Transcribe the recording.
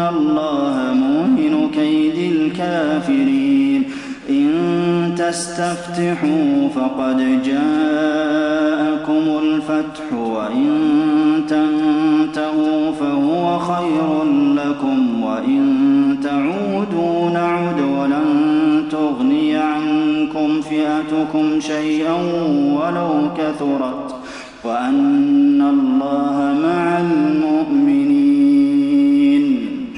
وَأَنَّ اللَّهَ مُوهِنُ كَيْدِ الْكَافِرِينَ. إِن تَسْتَفْتِحُوا فَقَدْ جَاءَكُمُ الْفَتْحُ ۖ وَإِن تَنتَهُوا فَهُوَ خَيْرٌ لَّكُمْ ۖ وَإِن تَعُودُوا نَعُدْ وَلَن تُغْنِيَ عَنكُمْ فِئَتُكُمْ شَيْئًا وَلَوْ كَثُرَتْ ۚ وَأَنَّ اللَّهَ مَعَ